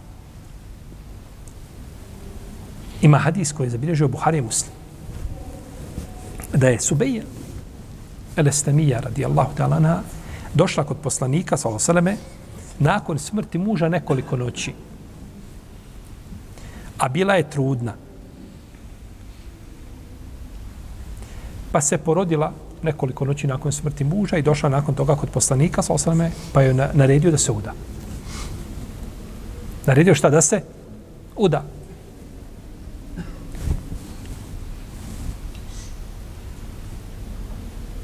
Ima hadis koji je zabilježio Buhari muslim. Da je Subeja Elestamija radijallahu ta'ala došla kod poslanika, sallallahu nakon smrti muža nekoliko noći. A bila je trudna. Pa se porodila nekoliko noći nakon smrti muža i došla nakon toga kod poslanika, sallallahu pa je naredio da se uda. Naredio šta da se uda.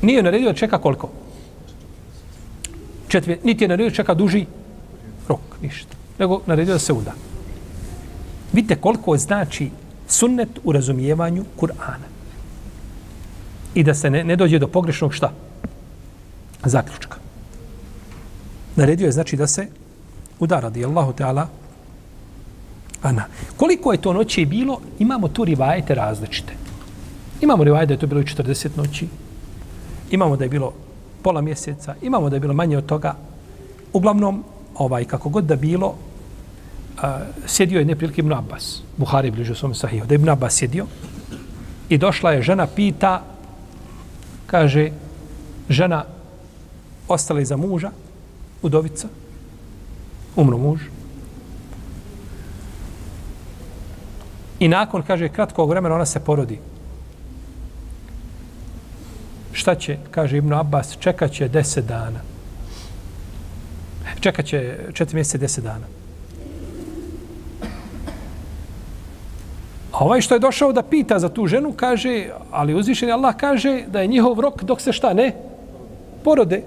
Nije naredio da čeka koliko? četiri, niti je naredio čeka duži rok, ništa. Nego naredio da se uda. Vidite koliko znači sunnet u razumijevanju Kur'ana. I da se ne, ne dođe do pogrešnog šta? Zaključka. Naredio je znači da se uda radi Allahu Teala Ana. Koliko je to noći bilo, imamo tu rivajete različite. Imamo rivajete da je to bilo 40 noći. Imamo da je bilo pola mjeseca, imamo da je bilo manje od toga. Uglavnom, ovaj, kako god da bilo, a, sjedio je neprilike Ibn Abbas. Buhari je bliže svom sahiju. Da je Ibn Abbas sjedio i došla je žena, pita, kaže, žena ostala iza muža, udovica, umro muž. I nakon, kaže, kratkog vremena ona se porodi šta će, kaže Ibn Abbas, čekat će deset dana. Čekat će četiri mjeseca deset dana. A ovaj što je došao da pita za tu ženu, kaže, ali uzvišeni Allah kaže da je njihov rok dok se šta ne? Porode.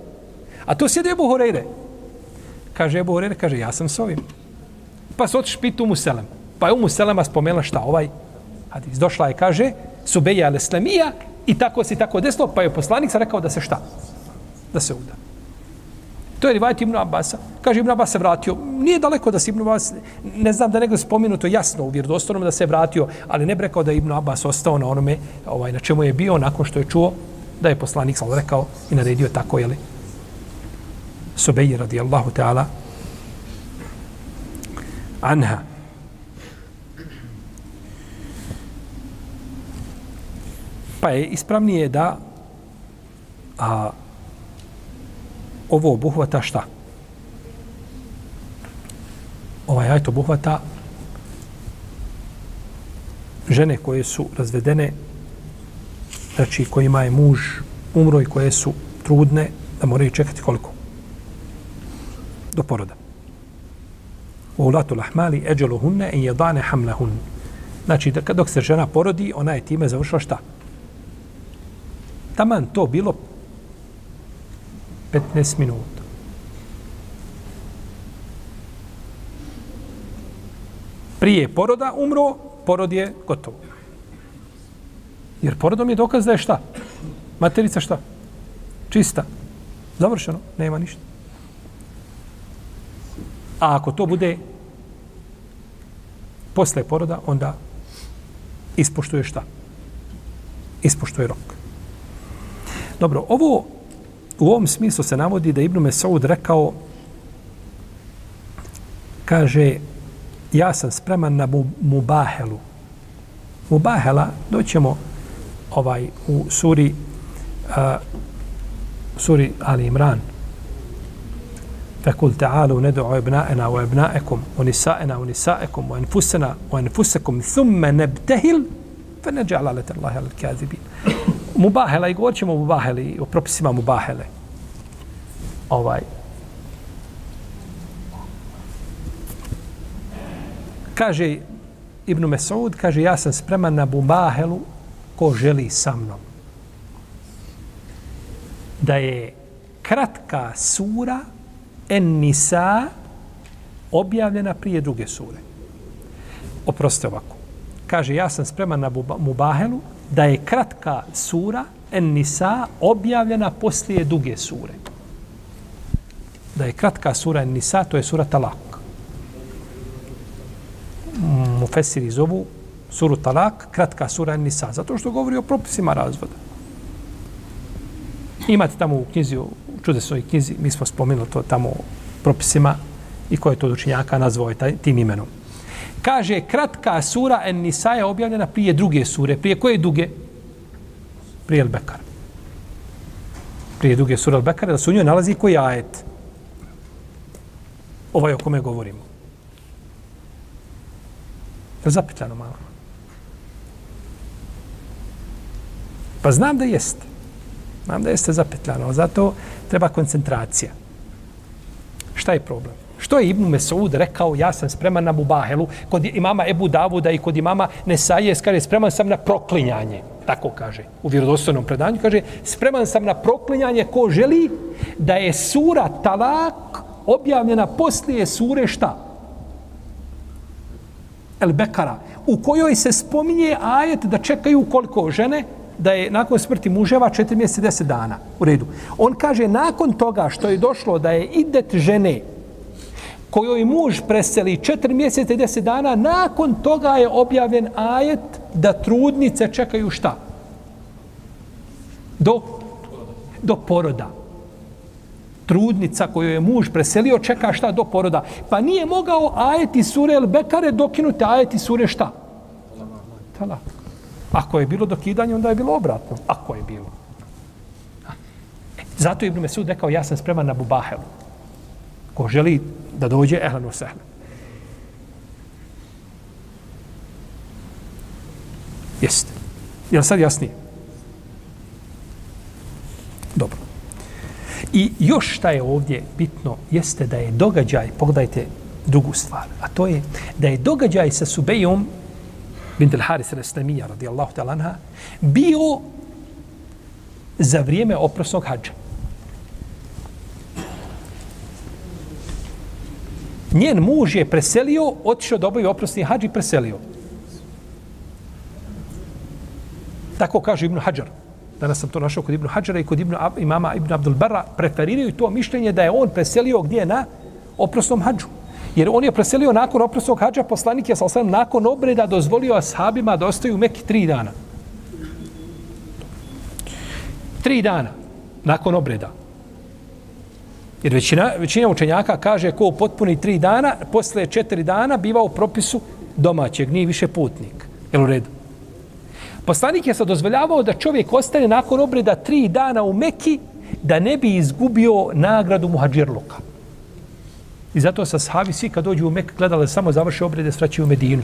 A to sjede Ebu Horeire. Kaže Ebu Horeire, kaže, ja sam s ovim. Pa se otiš pitu Umu Selem. Pa je Umu Selema spomenula šta ovaj hadis. Došla je, kaže, Subeja al-Islamija, I tako se tako desilo, pa je poslanik sa rekao da se šta? Da se uda. To je rivajt Ibn Abasa. Kaže, Ibn Abbas se vratio. Nije daleko da se Ibn Abbas, ne znam da nego spomenuto jasno u vjerodostojnom da se vratio, ali ne bi rekao da je Ibn Abbas ostao na onome ovaj, na čemu je bio nakon što je čuo da je poslanik sam rekao i naredio tako, jeli? Sobeji radijallahu ta'ala anha. Pa je ispravnije da a, ovo obuhvata šta? Ovaj ajto obuhvata žene koje su razvedene, znači kojima je muž umro i koje su trudne, da moraju čekati koliko? Do poroda. U ulatu lahmali eđelu hunne i jedane hamle. Znači, dok se žena porodi, ona je time završila šta? Taman to bilo 15 minuta. Prije poroda umro, porod je gotovo. Jer porodom je dokaz da je šta? Materica šta? Čista. Završeno, nema ništa. A ako to bude posle poroda, onda ispoštuje šta? Ispoštuje rok. Dobro, ovo u ovom smislu se navodi da Ibn Mesaud rekao kaže ja sam spreman na mubahelu. Mubahela doćemo ovaj u suri uh, suri Ali Imran فقل تعالوا ندعو ابناءنا وابناءكم ونساءنا ونساءكم وانفسنا وانفسكم ثم نبتهل فنجعل على الله على الكاذبين mubahela i govorit ćemo o mubaheli, o propisima mubahele. Ovaj. Kaže Ibn Mesud, kaže ja sam spreman na mubahelu ko želi sa mnom. Da je kratka sura En Nisa objavljena prije druge sure. Oproste ovako. Kaže, ja sam spreman na Mubahelu da je kratka sura En Nisa objavljena poslije duge sure. Da je kratka sura En Nisa, to je sura Talak. Mufesiri zovu suru Talak, kratka sura En Nisa, zato što govori o propisima razvoda. Imate tamo u knjizi, u čudesnoj knjizi, mi smo spomenuli to tamo propisima i ko je to učinjaka nazvao taj, tim imenom. Kaže, kratka sura En Nisa je objavljena prije druge sure. Prije koje duge? Prije El Bekar. Prije druge sure El Bekar, da su u njoj nalazi koji ajet. Ovaj o kome govorimo. Je zapitljano malo? Pa znam da jeste. Znam da jeste zapetljano, zato treba koncentracija. Šta je problem? Što je Ibnu Mesud rekao, ja sam spreman na Mubahelu, kod imama Ebu Davuda i kod imama Nesaje, kaže, spreman sam na proklinjanje. Tako kaže, u vjerodostojnom predanju, kaže, spreman sam na proklinjanje ko želi da je sura Talak objavljena poslije sure šta? El Bekara, u kojoj se spominje ajet da čekaju koliko žene? da je nakon smrti muževa 4 mjeseca 10 dana. U redu. On kaže, nakon toga što je došlo da je idet žene kojoj muž preseli 4 mjeseca i 10 dana, nakon toga je objavljen ajet da trudnice čekaju šta? Do, do poroda. Trudnica koju je muž preselio čeka šta do poroda. Pa nije mogao ajeti sure El Bekare dokinuti ajeti sure šta? Talak. Ako je bilo dokidanje, onda je bilo obratno. Ako je bilo. Zato Ibn Mesud rekao, ja sam spreman na Bubahelu. Ko želi da dođe, ehlan sehlu. Jeste. Je li sad jasnije? Dobro. I još šta je ovdje bitno, jeste da je događaj, pogledajte drugu stvar, a to je da je događaj sa Subejom bint al-Haris al-Islamija, radijallahu ta'ala anha, bio za vrijeme oprosnog hađa. Njen muž je preselio, otišao da obavi oprosni hađ i preselio. Tako kaže Ibn Hajar. Danas sam to našao kod Ibn Hadžara i kod Ibn, imama Ibn Abdul Barra preferiraju to mišljenje da je on preselio gdje na oprosnom hađu. Jer on je preselio nakon oprosnog hađa, poslanik je sam nakon obreda dozvolio ashabima da ostaju u Mekki tri dana. Tri dana nakon obreda. Jer većina, većina učenjaka kaže ko potpuni tri dana, posle četiri dana biva u propisu domaćeg, nije više putnik. Jel u redu? Poslanik je se dozvoljavao da čovjek ostane nakon obreda tri dana u Mekki da ne bi izgubio nagradu muhađirluka. I zato sa sahavi svi kad dođu u Mek gledali samo završe obrede svraćaju u Medinu.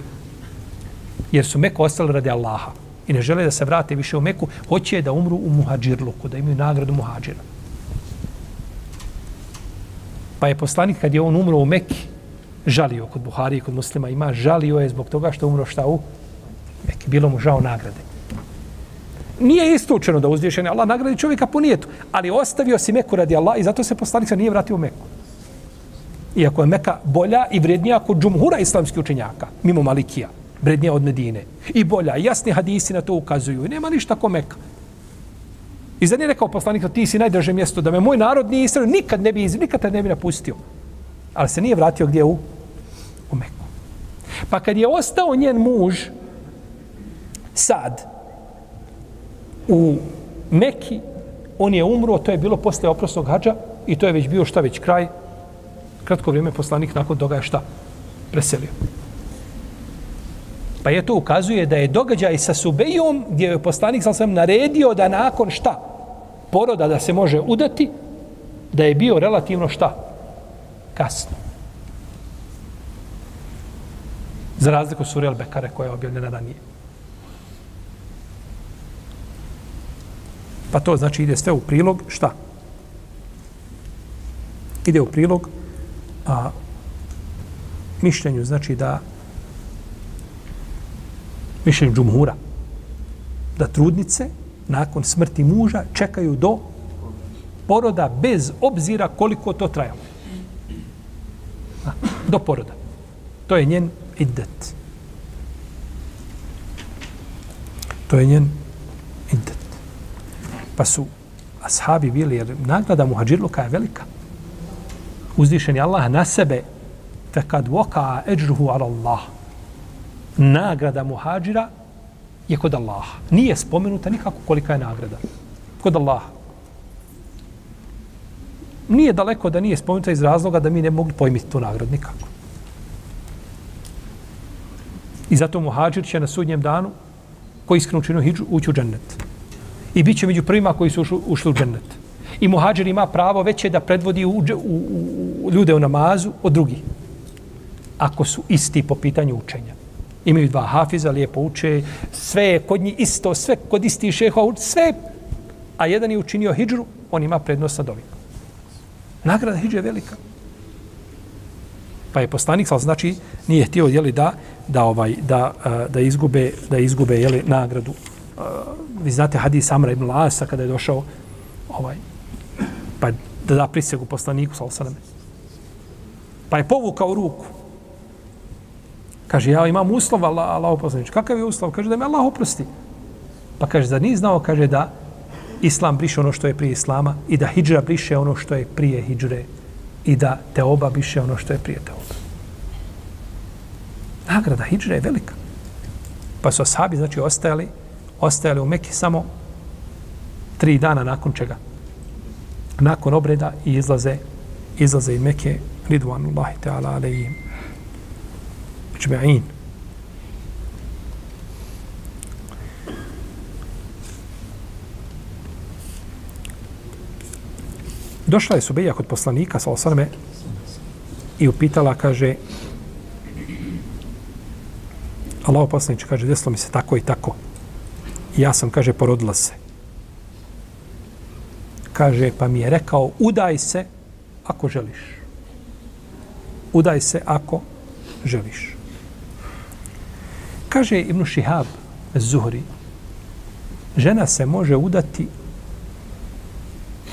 Jer su Meku ostali radi Allaha. I ne žele da se vrate više u Meku, hoće da umru u muhađirluku, da imaju nagradu muhađira. Pa je poslanik kad je on umro u Mekki, žalio kod Buhari i kod muslima, ima žalio je zbog toga što umro šta u Mekki. Bilo mu žao nagrade. Nije istučeno da uzvišen Allah nagradi čovjeka po nijetu, ali ostavio si Meku radi Allah i zato se poslanik se nije vratio u Meku iako je Meka bolja i vrednija kod džumhura islamskih učenjaka, mimo Malikija, vrednija od Medine. I bolja, jasni hadisi na to ukazuju. I nema ništa ko Meka. I za nije rekao poslanik, ti si najdraže mjesto, da me moj narod nije israo, nikad ne bi, nikad ne bi napustio. Ali se nije vratio gdje u, u Meku. Pa kad je ostao njen muž, Sad, u Meki, on je umro, to je bilo posle oprosnog hađa i to je već bio šta već kraj. Kratko vrijeme poslanik nakon toga je šta? Preselio. Pa je to ukazuje da je događaj sa Subejom gdje je poslanik sam sam naredio da nakon šta? Poroda da se može udati, da je bio relativno šta? Kasno. Za razliku suri Al-Bekare koja je objavljena ranije. Pa to znači ide sve u prilog šta? Ide u prilog a mišljenju znači da mišljenju džumhura da trudnice nakon smrti muža čekaju do poroda bez obzira koliko to trajalo. Do poroda. To je njen iddet. To je njen iddet. Pa su ashabi bili, jer nagrada muhađirluka je velika. Uzvišen je Allah na sebe, fe kad voka eđruhu ala Allah. Nagrada muhađira je kod Allaha. Nije spomenuta nikako kolika je nagrada. Kod Allaha. Nije daleko da nije spomenuta iz razloga da mi ne mogli pojmiti tu nagradu nikako. I zato muhađir će na sudnjem danu, koji iskreno činu hijđu, ući u džennet. I bit će među prvima koji su ušli u džennet. I muhađir ima pravo veće da predvodi u, u, u, u ljude u namazu od drugih. Ako su isti po pitanju učenja. Imaju dva hafiza, lijepo uče, sve je kod njih isto, sve kod isti šehova, sve. A jedan je učinio hijđru, on ima prednost sa ovim. Nagrada hijđe je velika. Pa je poslanik, ali znači, nije htio jeli, da, da, ovaj, da, da izgube, da izgube jeli, nagradu. Vi znate hadis Amra ibn Lasa kada je došao ovaj, pa da da prisegu poslaniku, sal sveme. Pa je povukao ruku. Kaže, ja imam uslov, Allah, Allah poslanič. Kakav je uslov? Kaže, da me Allah oprosti. Pa kaže, da nije znao, kaže, da Islam briše ono što je prije Islama i da hijđra briše ono što je prije hijđre i da te oba briše ono što je prije te oba. Nagrada hijđre je velika. Pa su ashabi, znači, ostajali, ostajali u Mekki samo tri dana nakon čega? Nakon obreda i izlaze, izlaze i Mekke, ridvanullahi ta'ala alaihim. Čme'in. Došla je Subeja kod poslanika, sa osaname, i upitala, kaže, Allah poslanić, kaže, desilo mi se tako i tako. I ja sam, kaže, porodila se. Kaže, pa mi je rekao, udaj se ako želiš. Udaj se ako želiš. Kaže Ibn Šihab Zuhri, žena se može udati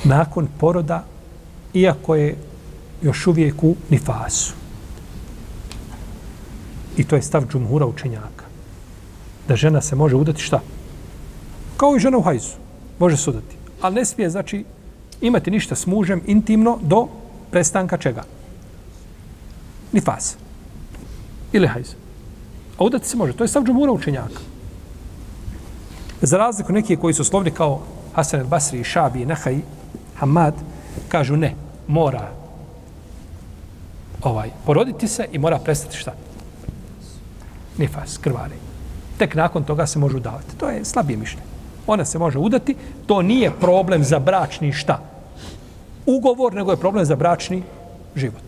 nakon poroda, iako je još uvijek u nifasu. I to je stav džumhura učenjaka. Da žena se može udati šta? Kao i žena u hajzu. Može se udati. Ali ne smije, znači, imati ništa s mužem intimno do prestanka čega? Nifasa. Ili hajzu. A udati se može. To je stav džumura učenjaka. Za razliku neki koji su slovni kao Hasan el Basri, Šabi, Nehaj, Hamad, kažu ne, mora ovaj poroditi se i mora prestati šta? Nifas, krvari. Tek nakon toga se može udavati. To je slabije mišljenje. Ona se može udati, to nije problem za bračni šta? Ugovor, nego je problem za bračni život.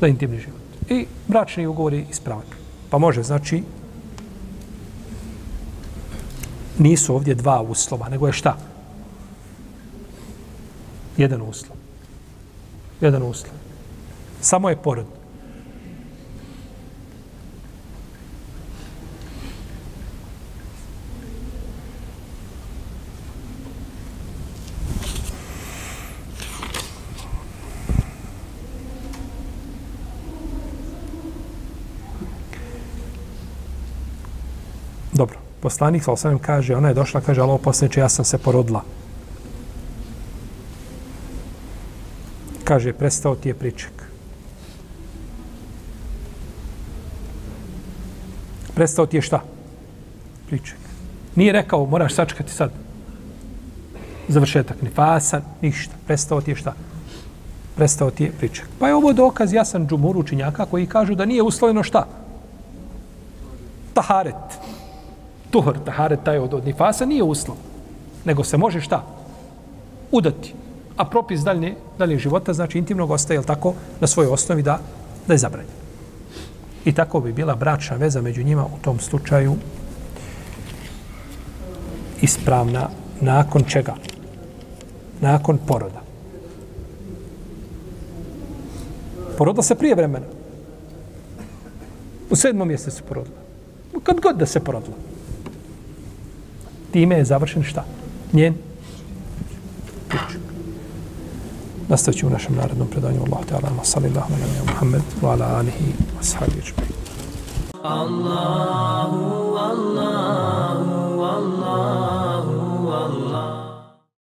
Za intimni život. I bračni ugovor je ispravan. Pa može, znači, nisu ovdje dva uslova, nego je šta? Jedan uslov. Jedan uslov. Samo je porod. Dobro, poslanik sa osanem, kaže, ona je došla, kaže, alo, posljedniče, ja sam se porodila. Kaže, prestao ti je priček. Prestao ti je šta? priček. Nije rekao, moraš sačekati sad završetak nifasa, ništa. Prestao ti je šta? Prestao ti je priček. Pa je ovo dokaz jasan džumuru učinjaka koji kažu da nije usloveno šta? Taharet. Tuhor, taharet taj od, od nifasa nije uslov. Nego se može šta? Udati. A propis daljnje, dalje života, znači intimnog ostaje, jel tako, na svojoj osnovi da, da je zabranjen. I tako bi bila bračna veza među njima u tom slučaju ispravna nakon čega? Nakon poroda. Porodila se prije vremena. U sedmom mjesecu se porodila. Kad god da se porodila. Time je završen šta? Njen pričak. Nastavit ću u našem narodnom predanju. Allah te alama, sallallahu alaihi wa Muhammed, wa ala alihi, wa sahabi, Allahu, Allahu, Allahu.